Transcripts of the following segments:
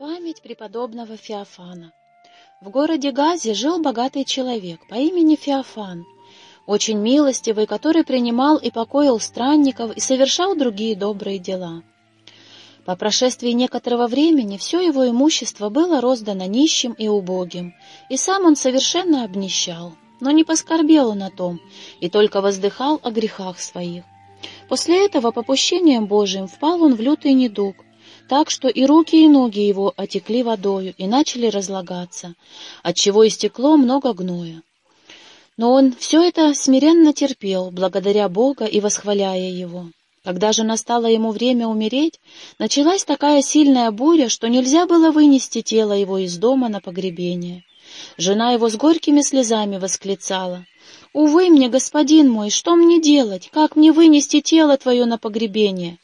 Память преподобного Феофана В городе Газе жил богатый человек по имени Феофан, очень милостивый, который принимал и покоил странников и совершал другие добрые дела. По прошествии некоторого времени все его имущество было роздано нищим и убогим, и сам он совершенно обнищал, но не поскорбел он о том, и только воздыхал о грехах своих. После этого попущением Божиим впал он в лютый недуг, так что и руки, и ноги его отекли водою и начали разлагаться, отчего истекло много гноя. Но он все это смиренно терпел, благодаря Бога и восхваляя Его. Когда же настало ему время умереть, началась такая сильная буря, что нельзя было вынести тело его из дома на погребение. Жена его с горькими слезами восклицала. «Увы мне, господин мой, что мне делать? Как мне вынести тело твое на погребение?»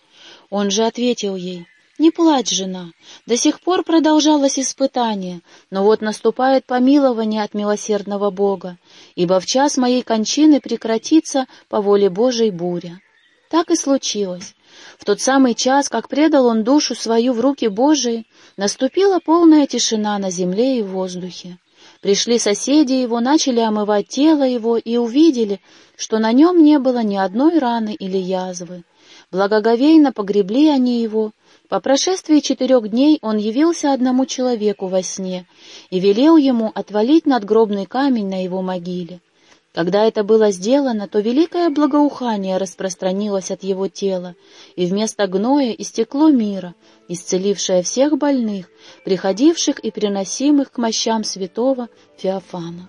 Он же ответил ей. «Не плачь, жена, до сих пор продолжалось испытание, но вот наступает помилование от милосердного Бога, ибо в час моей кончины прекратится по воле Божией буря». Так и случилось. В тот самый час, как предал он душу свою в руки Божии, наступила полная тишина на земле и в воздухе. Пришли соседи его, начали омывать тело его и увидели, что на нем не было ни одной раны или язвы. Благоговейно погребли они его, по прошествии четырех дней он явился одному человеку во сне и велел ему отвалить надгробный камень на его могиле. Когда это было сделано, то великое благоухание распространилось от его тела, и вместо гноя истекло мира, исцелившее всех больных, приходивших и приносимых к мощам святого Феофана.